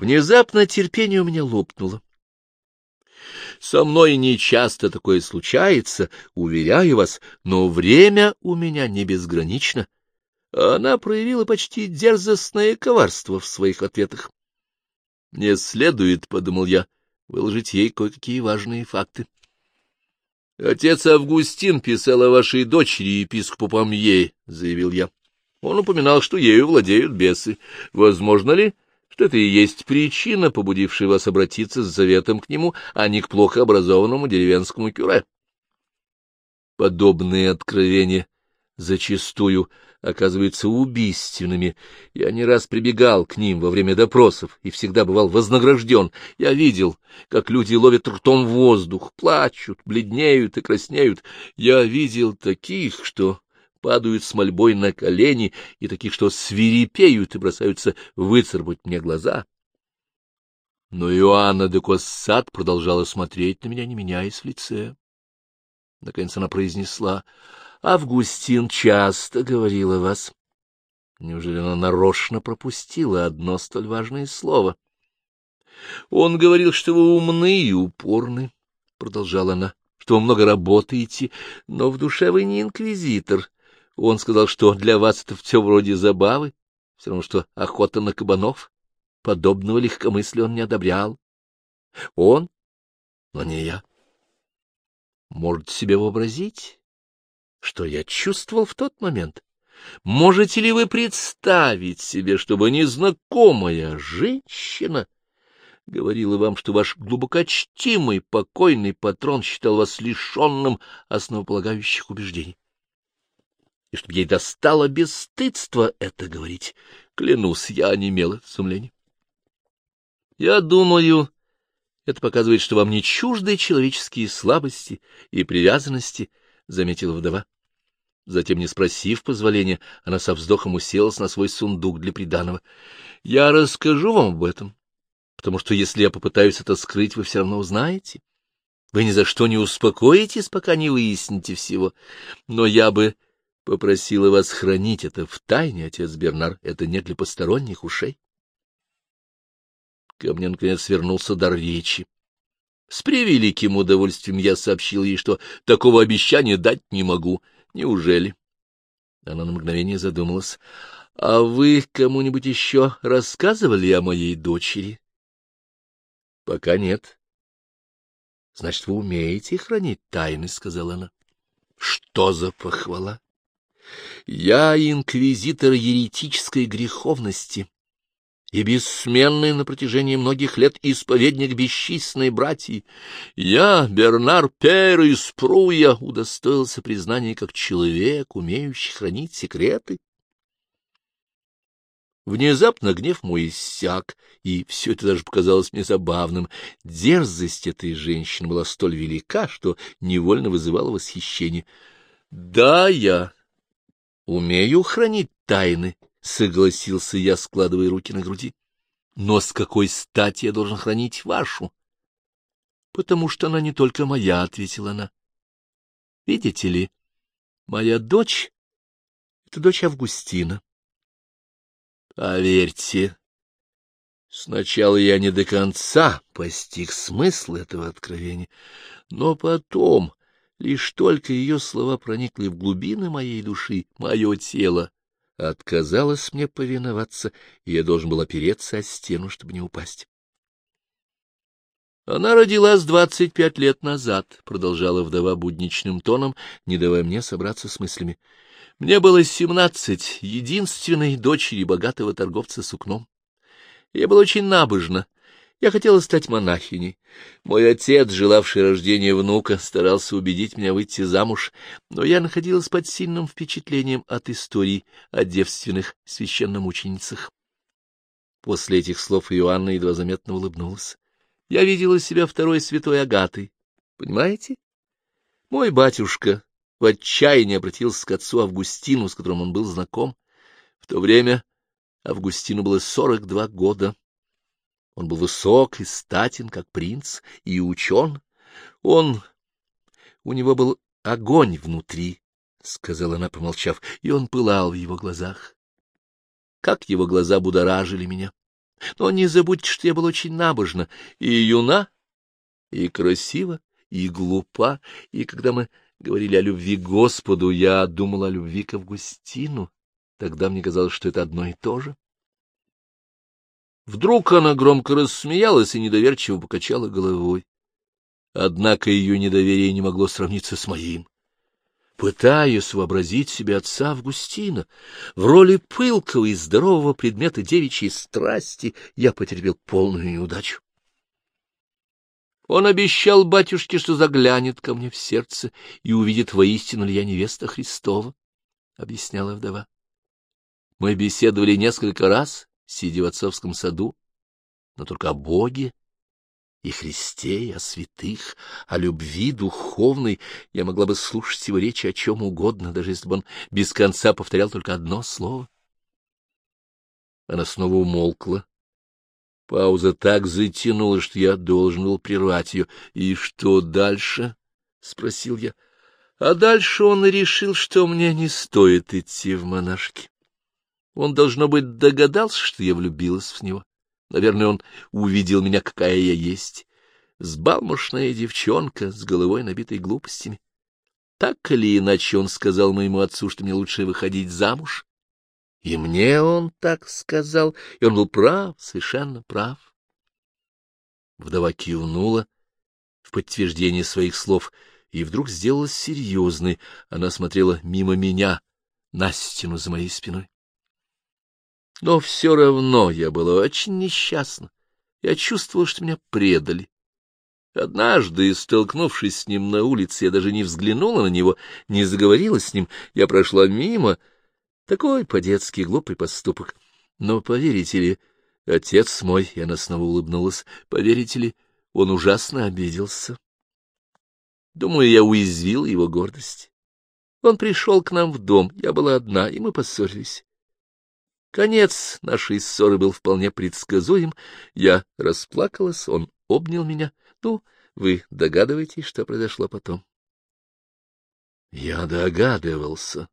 Внезапно терпение у меня лопнуло. Со мной нечасто такое случается, уверяю вас, но время у меня не безгранично. Она проявила почти дерзостное коварство в своих ответах. Мне следует, — подумал я, — выложить ей кое-какие важные факты. Отец Августин писал о вашей дочери, епископу Памье, — заявил я. Он упоминал, что ею владеют бесы. Возможно ли, что это и есть причина, побудившая вас обратиться с заветом к нему, а не к плохо образованному деревенскому кюре? Подобные откровения зачастую оказываются убийственными. Я не раз прибегал к ним во время допросов и всегда бывал вознагражден. Я видел, как люди ловят ртом воздух, плачут, бледнеют и краснеют. Я видел таких, что падают с мольбой на колени, и таких, что свирепеют и бросаются выцарапать мне глаза. Но Иоанна де Коссат продолжала смотреть на меня, не меняясь в лице. Наконец она произнесла, — Августин часто говорил о вас. Неужели она нарочно пропустила одно столь важное слово? — Он говорил, что вы умны и упорны, — продолжала она, — что вы много работаете, но в душе вы не инквизитор. Он сказал, что для вас это все вроде забавы, все равно, что охота на кабанов. Подобного легкомыслия он не одобрял. Он, но не я. Можете себе вообразить, что я чувствовал в тот момент? Можете ли вы представить себе, чтобы незнакомая женщина говорила вам, что ваш глубокочтимый покойный патрон считал вас лишенным основополагающих убеждений? И чтобы ей достало бесстыдство это говорить. Клянусь, я онемел от сумления. Я думаю, это показывает, что вам не чужды человеческие слабости и привязанности, — заметила вдова. Затем, не спросив позволения, она со вздохом уселась на свой сундук для приданого. — Я расскажу вам об этом, потому что если я попытаюсь это скрыть, вы все равно узнаете. Вы ни за что не успокоитесь, пока не выясните всего. Но я бы попросила вас хранить это в тайне, отец Бернар, это не для посторонних ушей. Ко мне, наконец, вернулся дар речи. С превеликим удовольствием я сообщил ей, что такого обещания дать не могу. Неужели? Она на мгновение задумалась. — А вы кому-нибудь еще рассказывали о моей дочери? — Пока нет. — Значит, вы умеете хранить тайны, — сказала она. — Что за похвала? Я инквизитор еретической греховности и бессменный на протяжении многих лет исповедник бесчисленной братьи. Я, Бернар Пер из Пруя, удостоился признания как человек, умеющий хранить секреты. Внезапно гнев мой иссяк, и все это даже показалось мне забавным. Дерзость этой женщины была столь велика, что невольно вызывала восхищение. Да, я Умею хранить тайны, — согласился я, складывая руки на груди. Но с какой стати я должен хранить вашу? — Потому что она не только моя, — ответила она. — Видите ли, моя дочь — это дочь Августина. Поверьте, сначала я не до конца постиг смысл этого откровения, но потом Лишь только ее слова проникли в глубины моей души, мое тело отказалось мне повиноваться, и я должен был опереться о стену, чтобы не упасть. Она родилась двадцать пять лет назад, — продолжала вдова будничным тоном, не давая мне собраться с мыслями. Мне было семнадцать, единственной дочери богатого торговца сукном. Я была очень набожна, я хотела стать монахиней. Мой отец, желавший рождения внука, старался убедить меня выйти замуж, но я находилась под сильным впечатлением от историй о девственных священномученицах. После этих слов Иоанна едва заметно улыбнулась. Я видела себя второй святой Агатой. Понимаете? Мой батюшка в отчаянии обратился к отцу Августину, с которым он был знаком. В то время Августину было сорок два года. Он был высок и статен, как принц, и учен. Он... У него был огонь внутри, — сказала она, помолчав, — и он пылал в его глазах. Как его глаза будоражили меня! Но не забудьте, что я была очень набожна и юна, и красива, и глупа, и когда мы говорили о любви к Господу, я думала о любви к Августину. Тогда мне казалось, что это одно и то же. Вдруг она громко рассмеялась и недоверчиво покачала головой. Однако ее недоверие не могло сравниться с моим. Пытаясь вообразить себе отца Августина в роли пылкого и здорового предмета девичьей страсти, я потерпел полную неудачу. Он обещал батюшке, что заглянет ко мне в сердце и увидит, воистину ли я невеста Христова, — объясняла вдова. Мы беседовали несколько раз, сидя в отцовском саду, но только о Боге и Христе, и о святых, о любви духовной. Я могла бы слушать его речи о чем угодно, даже если бы он без конца повторял только одно слово. Она снова умолкла, Пауза так затянула, что я должен был прервать ее. — И что дальше? — спросил я. А дальше он решил, что мне не стоит идти в монашки. Он, должно быть, догадался, что я влюбилась в него. Наверное, он увидел меня, какая я есть. Сбалмошная девчонка с головой, набитой глупостями. Так или иначе он сказал моему отцу, что мне лучше выходить замуж. И мне он так сказал, и он был прав, совершенно прав. Вдова кивнула в подтверждение своих слов и вдруг сделалась серьезной. Она смотрела мимо меня на стену за моей спиной. Но все равно я была очень несчастна. Я чувствовала, что меня предали. Однажды, столкнувшись с ним на улице, я даже не взглянула на него, не заговорила с ним. Я прошла мимо, такой по-детски глупый поступок. Но поверите ли, отец мой, и она снова улыбнулась, поверите ли, он ужасно обиделся. Думаю, я уязвил его гордость. Он пришел к нам в дом, я была одна, и мы поссорились. Конец нашей ссоры был вполне предсказуем. Я расплакалась, он обнял меня. Ну, вы догадываетесь, что произошло потом? Я догадывался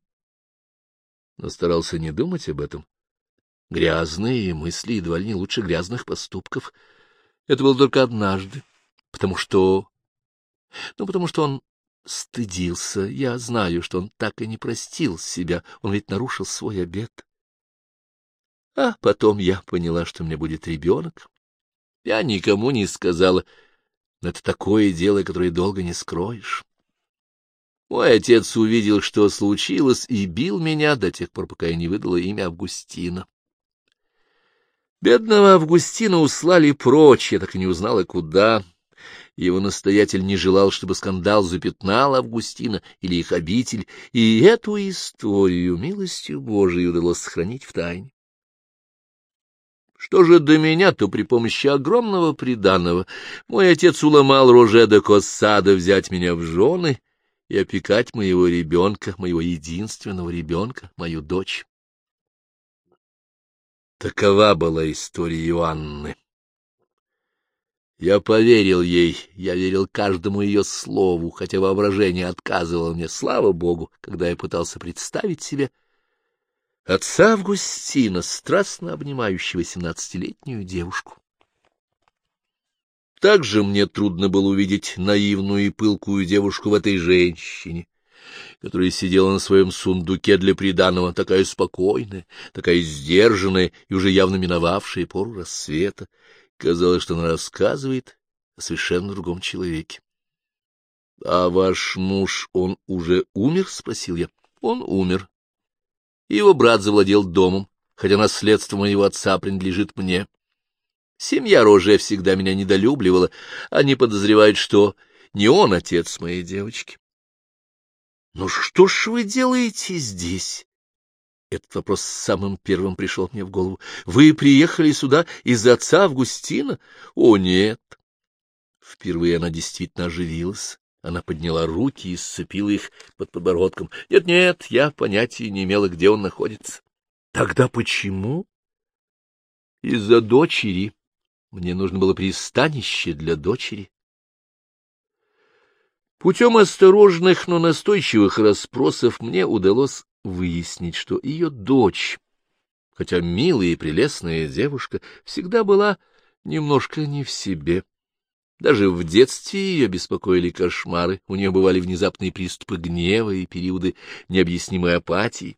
но старался не думать об этом. Грязные мысли едва ли не лучше грязных поступков. Это было только однажды, потому что... Ну, потому что он стыдился. Я знаю, что он так и не простил себя. Он ведь нарушил свой обет. А потом я поняла, что меня будет ребенок. Я никому не сказала, но это такое дело, которое долго не скроешь. Мой отец увидел, что случилось, и бил меня до тех пор, пока я не выдала имя Августина. Бедного Августина услали прочь, я так и не узнала, куда. Его настоятель не желал, чтобы скандал запятнал Августина или их обитель, и эту историю милостью Божией удалось сохранить в тайне. Что же до меня, то при помощи огромного приданого мой отец уломал Роже де Коссада взять меня в жены, и опекать моего ребенка, моего единственного ребенка, мою дочь. Такова была история Иоанны. Я поверил ей, я верил каждому ее слову, хотя воображение отказывало мне, слава богу, когда я пытался представить себе отца Августина, страстно обнимающего семнадцатилетнюю девушку. Также мне трудно было увидеть наивную и пылкую девушку в этой женщине, которая сидела на своем сундуке для приданого, такая спокойная, такая сдержанная и уже явно миновавшая пору рассвета. Казалось, что она рассказывает о совершенно другом человеке. — А ваш муж, он уже умер? — спросил я. — Он умер. Его брат завладел домом, хотя наследство моего отца принадлежит мне. Семья Роже всегда меня недолюбливала. Они подозревают, что не он отец моей девочки. — Ну что ж вы делаете здесь? Этот вопрос самым первым пришел мне в голову. — Вы приехали сюда из-за отца Августина? — О, нет. Впервые она действительно оживилась. Она подняла руки и сцепила их под подбородком. Нет, — Нет-нет, я понятия не имела, где он находится. — Тогда почему? — Из-за дочери. Мне нужно было пристанище для дочери. Путем осторожных, но настойчивых расспросов мне удалось выяснить, что ее дочь, хотя милая и прелестная девушка всегда была немножко не в себе. Даже в детстве ее беспокоили кошмары, у нее бывали внезапные приступы гнева и периоды необъяснимой апатии.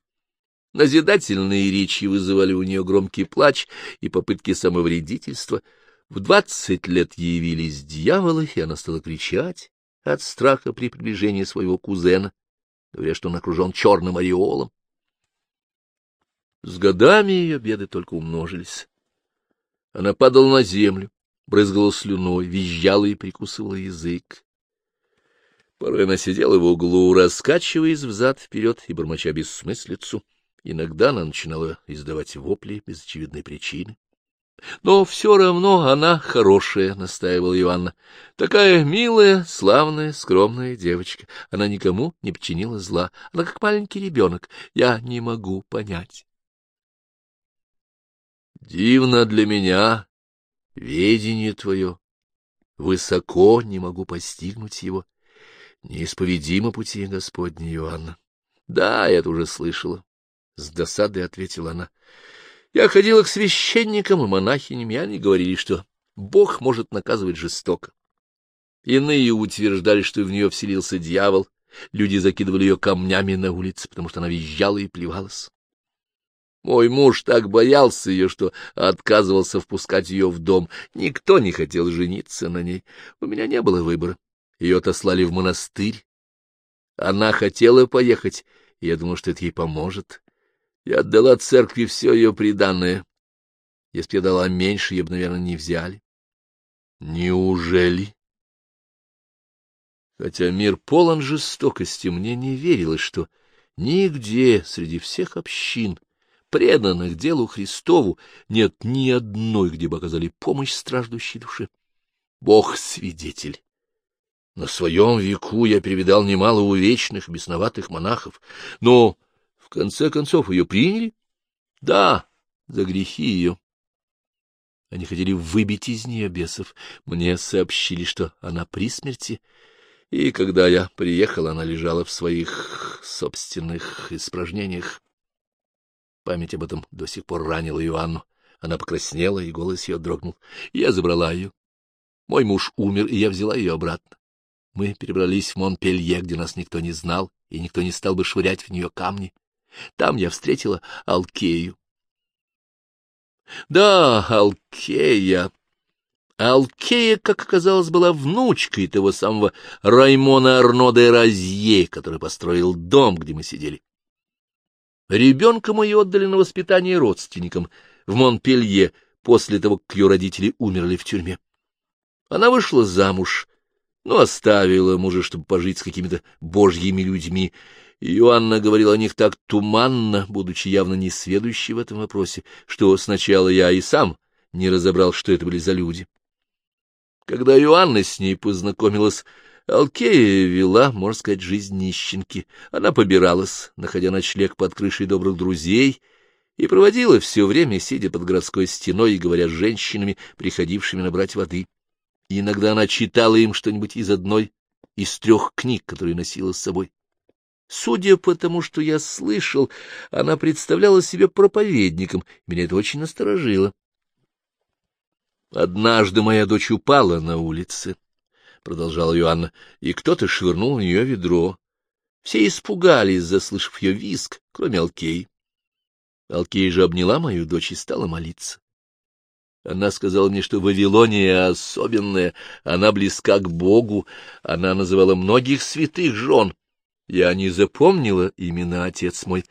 Назидательные речи вызывали у нее громкий плач и попытки самовредительства. В двадцать лет явились дьяволы, и она стала кричать от страха при приближении своего кузена, говоря, что он окружен черным ореолом. С годами ее беды только умножились. Она падала на землю, брызгала слюной, визжала и прикусывала язык. Порой она сидела в углу, раскачиваясь взад-вперед и бормоча бессмыслицу. Иногда она начинала издавать вопли без очевидной причины. Но все равно она хорошая, — настаивала Иоанна. Такая милая, славная, скромная девочка. Она никому не причинила зла. Она как маленький ребенок. Я не могу понять. Дивно для меня ведение твое. Высоко не могу постигнуть его. Неисповедимо пути Господни Иоанна. Да, я это уже слышала. С досадой ответила она. Я ходила к священникам и монахиням, и они говорили, что Бог может наказывать жестоко. Иные утверждали, что в нее вселился дьявол. Люди закидывали ее камнями на улице, потому что она визжала и плевалась. Мой муж так боялся ее, что отказывался впускать ее в дом. Никто не хотел жениться на ней. У меня не было выбора. Ее отослали в монастырь. Она хотела поехать, и я думал, что это ей поможет. Я отдала церкви все ее приданное. Если бы я дала меньше, ее бы, наверное, не взяли. Неужели? Хотя мир полон жестокости, мне не верилось, что нигде среди всех общин преданных делу Христову, нет ни одной, где бы оказали помощь страждущей душе. Бог свидетель. На своем веку я перевидал немало увечных, бесноватых монахов, но, в конце концов, ее приняли? Да, за грехи ее. Они хотели выбить из нее бесов. Мне сообщили, что она при смерти, и когда я приехал, она лежала в своих собственных испражнениях. Память об этом до сих пор ранила Иоанну. Она покраснела, и голос ее дрогнул. Я забрала ее. Мой муж умер, и я взяла ее обратно. Мы перебрались в Монпелье, где нас никто не знал, и никто не стал бы швырять в нее камни. Там я встретила Алкею. Да, Алкея. Алкея, как оказалось, была внучкой того самого Раймона Арно де Розье, который построил дом, где мы сидели. Ребенка ее отдали на воспитание родственникам в Монпелье после того, как ее родители умерли в тюрьме. Она вышла замуж, но оставила мужа, чтобы пожить с какими-то божьими людьми. Иоанна говорила о них так туманно, будучи явно несведущей в этом вопросе, что сначала я и сам не разобрал, что это были за люди. Когда Иоанна с ней познакомилась, Алкея вела, можно сказать, жизнь нищенки. Она побиралась, находя ночлег под крышей добрых друзей, и проводила все время, сидя под городской стеной и говоря с женщинами, приходившими набрать воды. И иногда она читала им что-нибудь из одной из трех книг, которые носила с собой. Судя по тому, что я слышал, она представляла себя проповедником, меня это очень насторожило. Однажды моя дочь упала на улице. — продолжала Иоанна, — и кто-то швырнул в нее ведро. Все испугались, заслышав ее виск, кроме Алкей. Алкей же обняла мою дочь и стала молиться. Она сказала мне, что Вавилония особенная, она близка к Богу, она называла многих святых жен. Я не запомнила имена отец мой,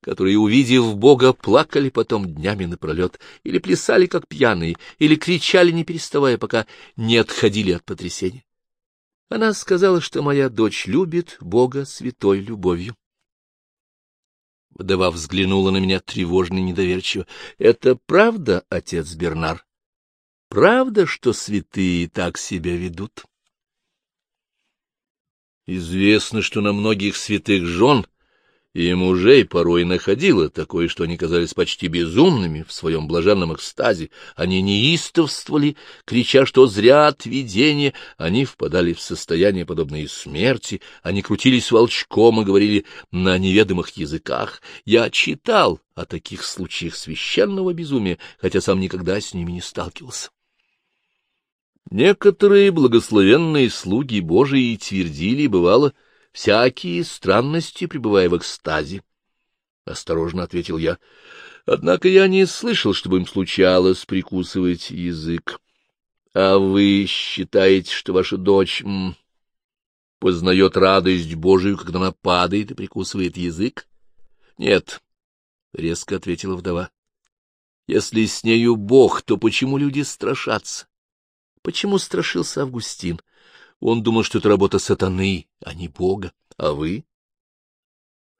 которые, увидев Бога, плакали потом днями напролет, или плясали, как пьяные, или кричали, не переставая, пока не отходили от потрясения. Она сказала, что моя дочь любит Бога святой любовью. Вдова взглянула на меня тревожно и недоверчиво. — Это правда, отец Бернар? Правда, что святые так себя ведут? Известно, что на многих святых жен и мужей порой находило такое, что они казались почти безумными в своем блаженном экстазе. Они неистовствовали, крича, что зря видение, они впадали в состояние, подобное смерти, они крутились волчком и говорили на неведомых языках. Я читал о таких случаях священного безумия, хотя сам никогда с ними не сталкивался. Некоторые благословенные слуги Божии твердили, бывало, — всякие странности, пребывая в экстазе. — Осторожно ответил я. Однако я не слышал, чтобы им случалось прикусывать язык. А вы считаете, что ваша дочь м, познает радость Божию, когда она падает и прикусывает язык? — Нет, — резко ответила вдова. — Если с нею Бог, то почему люди страшатся? Почему страшился Августин? — он думал, что это работа сатаны, а не Бога. А вы?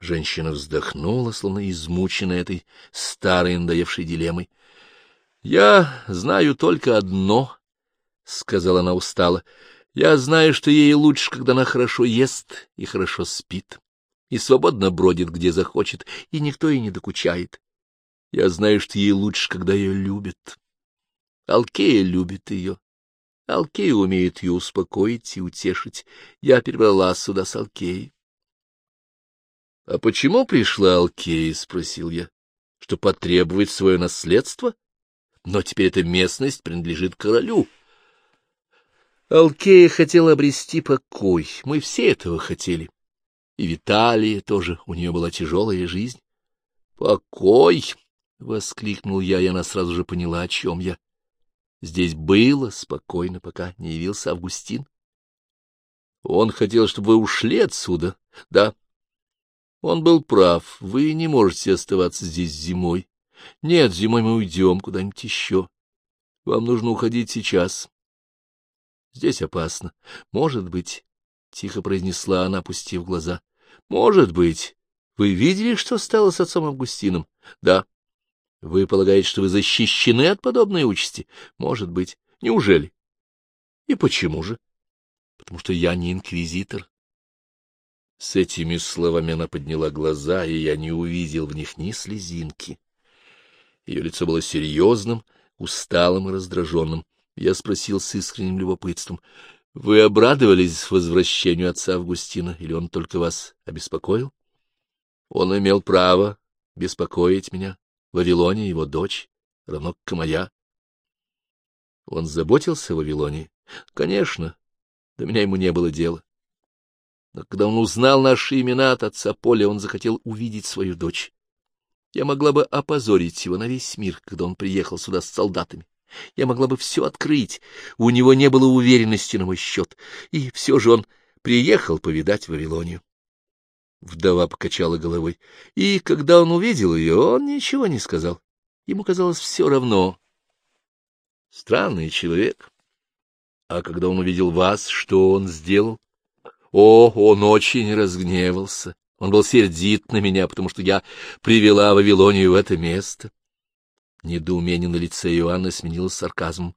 Женщина вздохнула, словно измученная этой старой надоевшей дилеммой. — Я знаю только одно, — сказала она устало. — Я знаю, что ей лучше, когда она хорошо ест и хорошо спит, и свободно бродит, где захочет, и никто ей не докучает. Я знаю, что ей лучше, когда ее любят. Алкея любит ее, Алкея умеет ее успокоить и утешить. Я перебрала сюда с Алкеей. — А почему пришла Алкея? — спросил я. — Что потребует свое наследство? Но теперь эта местность принадлежит королю. Алкея хотела обрести покой. Мы все этого хотели. И Виталия тоже, у нее была тяжелая жизнь. — Покой! — воскликнул я, и она сразу же поняла, о чем я. Здесь было спокойно, пока не явился Августин. Он хотел, чтобы вы ушли отсюда, да? Он был прав, вы не можете оставаться здесь зимой. Нет, зимой мы уйдем куда-нибудь еще. Вам нужно уходить сейчас. Здесь опасно. Может быть, — тихо произнесла она, опустив глаза. — Может быть. Вы видели, что стало с отцом Августином? Да. Вы полагаете, что вы защищены от подобной участи? Может быть. Неужели? И почему же? Потому что я не инквизитор. С этими словами она подняла глаза, и я не увидел в них ни слезинки. Ее лицо было серьезным, усталым и раздраженным. Я спросил с искренним любопытством, — Вы обрадовались возвращению отца Августина, или он только вас обеспокоил? Он имел право беспокоить меня. Вавилоне его дочь, равно как и моя. Он заботился о Вавилоне? Конечно, до меня ему не было дела. Но когда он узнал наши имена от отца Поля, он захотел увидеть свою дочь. Я могла бы опозорить его на весь мир, когда он приехал сюда с солдатами. Я могла бы все открыть. У него не было уверенности на мой счет. И все же он приехал повидать Вавилонию. Вдова покачала головой. И когда он увидел ее, он ничего не сказал. Ему казалось все равно. Странный человек. А когда он увидел вас, что он сделал? О, он очень разгневался. Он был сердит на меня, потому что я привела Вавилонию в это место. Недоумение на лице Иоанна сменилось сарказмом.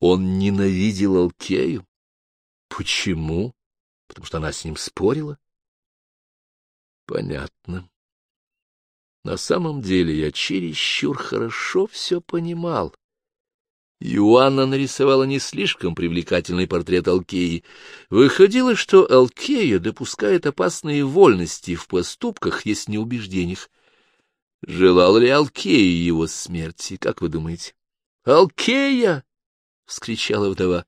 Он ненавидел Алкею. Почему? Потому что она с ним спорила? Понятно. На самом деле я чересчур хорошо все понимал. Иоанна нарисовала не слишком привлекательный портрет Алкеи. Выходило, что Алкея допускает опасные вольности в поступках, если не убеждениях. Желал ли Алкея его смерти, как вы думаете? — Алкея! — вскричала вдова.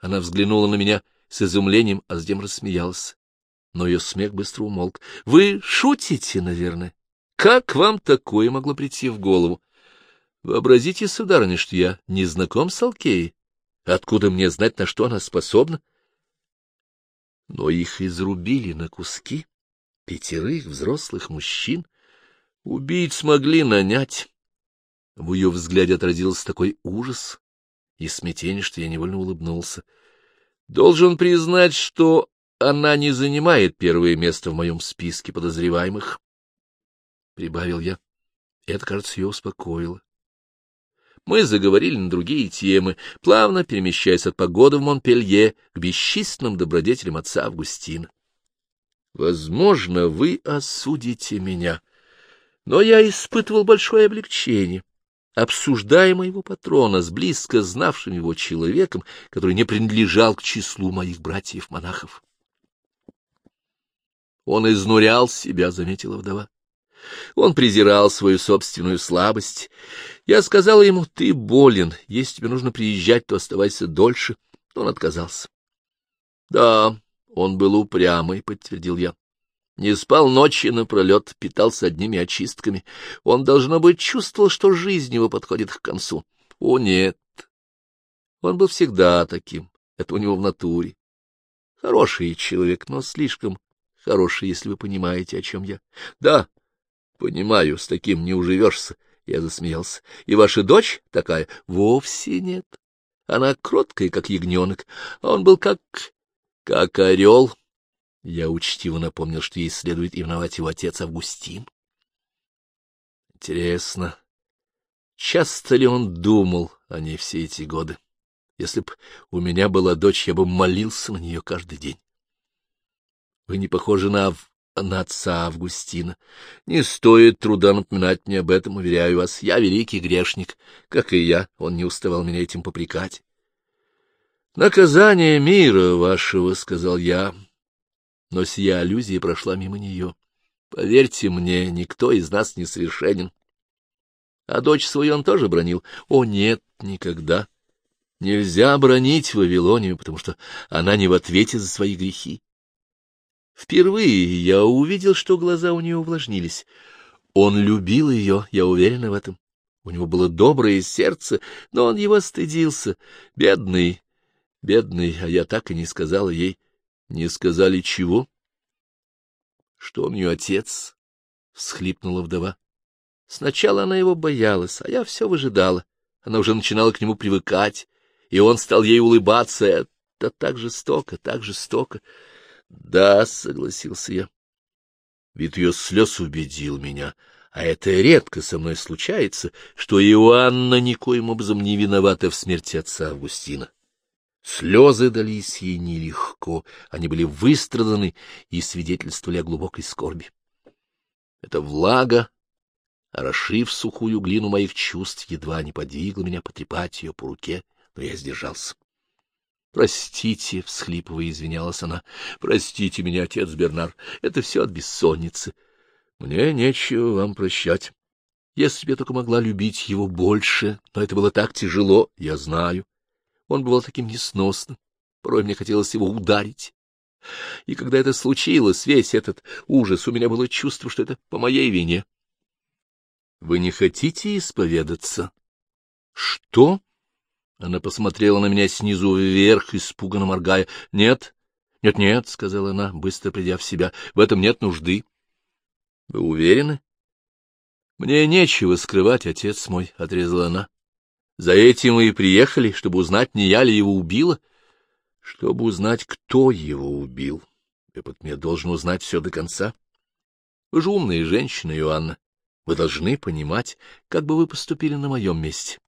Она взглянула на меня с изумлением, а затем рассмеялась но ее смех быстро умолк. — Вы шутите, наверное? Как вам такое могло прийти в голову? Вообразите, сударыня, что я не знаком с Алкеей. Откуда мне знать, на что она способна? Но их изрубили на куски, пятерых взрослых мужчин. Убийц могли нанять. В ее взгляде отразился такой ужас и смятение, что я невольно улыбнулся. Должен признать, что она не занимает первое место в моем списке подозреваемых, — прибавил я. Это, кажется, ее успокоило. Мы заговорили на другие темы, плавно перемещаясь от погоды в Монпелье к бесчисленным добродетелям отца Августина. Возможно, вы осудите меня, но я испытывал большое облегчение, обсуждая моего патрона с близко знавшим его человеком, который не принадлежал к числу моих братьев-монахов. Он изнурял себя, — заметила вдова. Он презирал свою собственную слабость. Я сказала ему, ты болен, если тебе нужно приезжать, то оставайся дольше. Он отказался. Да, он был упрямый, — подтвердил я. Не спал ночи напролет, питался одними очистками. Он, должно быть, чувствовал, что жизнь его подходит к концу. О, нет! Он был всегда таким. Это у него в натуре. Хороший человек, но слишком хороший, если вы понимаете, о чем я. Да, понимаю, с таким не уживешься. Я засмеялся. И ваша дочь такая? Вовсе нет. Она кроткая, как ягненок, а он был как... как орел. Я учтиво напомнил, что ей следует именовать его отец Августин. Интересно, часто ли он думал о ней все эти годы? Если б у меня была дочь, я бы молился на нее каждый день. Вы не похожи на, на отца Августина. Не стоит труда напоминать мне об этом, уверяю вас. Я великий грешник, как и я. Он не уставал меня этим попрекать. — Наказание мира вашего, — сказал я, но сия аллюзия прошла мимо нее. Поверьте мне, никто из нас не совершенен. А дочь свою он тоже бронил. О, нет, никогда. Нельзя бронить Вавилонию, потому что она не в ответе за свои грехи. Впервые я увидел, что глаза у нее увлажнились. Он любил ее, я уверена в этом. У него было доброе сердце, но он его стыдился. Бедный, бедный, а я так и не сказала ей, не сказали чего? Что он ее отец? — всхлипнула вдова. Сначала она его боялась, а я все выжидала. Она уже начинала к нему привыкать, и он стал ей улыбаться. Это так жестоко, так жестоко. — Да, — согласился я. Вид ее слез убедил меня, а это редко со мной случается, что Иоанна никоим образом не виновата в смерти отца Августина. Слезы дались ей нелегко, они были выстраданы и свидетельствовали о глубокой скорби. Эта влага, орошив сухую глину моих чувств, едва не подвигла меня потрепать ее по руке, но я сдержался. — Простите, — всхлипывая, извинялась она, — простите меня, отец Бернар, это все от бессонницы. Мне нечего вам прощать. Если бы я только могла любить его больше, но это было так тяжело, я знаю. Он бывал таким несносным, порой мне хотелось его ударить. И когда это случилось, весь этот ужас, у меня было чувство, что это по моей вине. — Вы не хотите исповедаться? — Что? Она посмотрела на меня снизу вверх, испуганно моргая. — Нет, нет-нет, — сказала она, быстро придя в себя, — в этом нет нужды. — Вы уверены? — Мне нечего скрывать, отец мой, — отрезала она. За этим мы и приехали, чтобы узнать, не я ли его убила. Чтобы узнать, кто его убил. Эпот мне должен узнать все до конца. Вы же умная женщина, Иоанна. Вы должны понимать, как бы вы поступили на моем месте.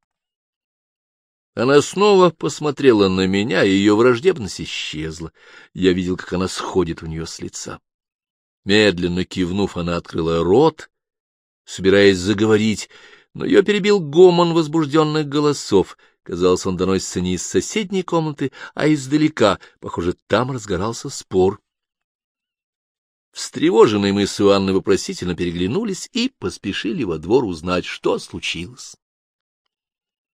Она снова посмотрела на меня, и ее враждебность исчезла. Я видел, как она сходит у нее с лица. Медленно кивнув, она открыла рот, собираясь заговорить, но ее перебил гомон возбужденных голосов. Казалось, он доносится не из соседней комнаты, а издалека. Похоже, там разгорался спор. Встревоженные мы с Иоанной вопросительно переглянулись и поспешили во двор узнать, что случилось.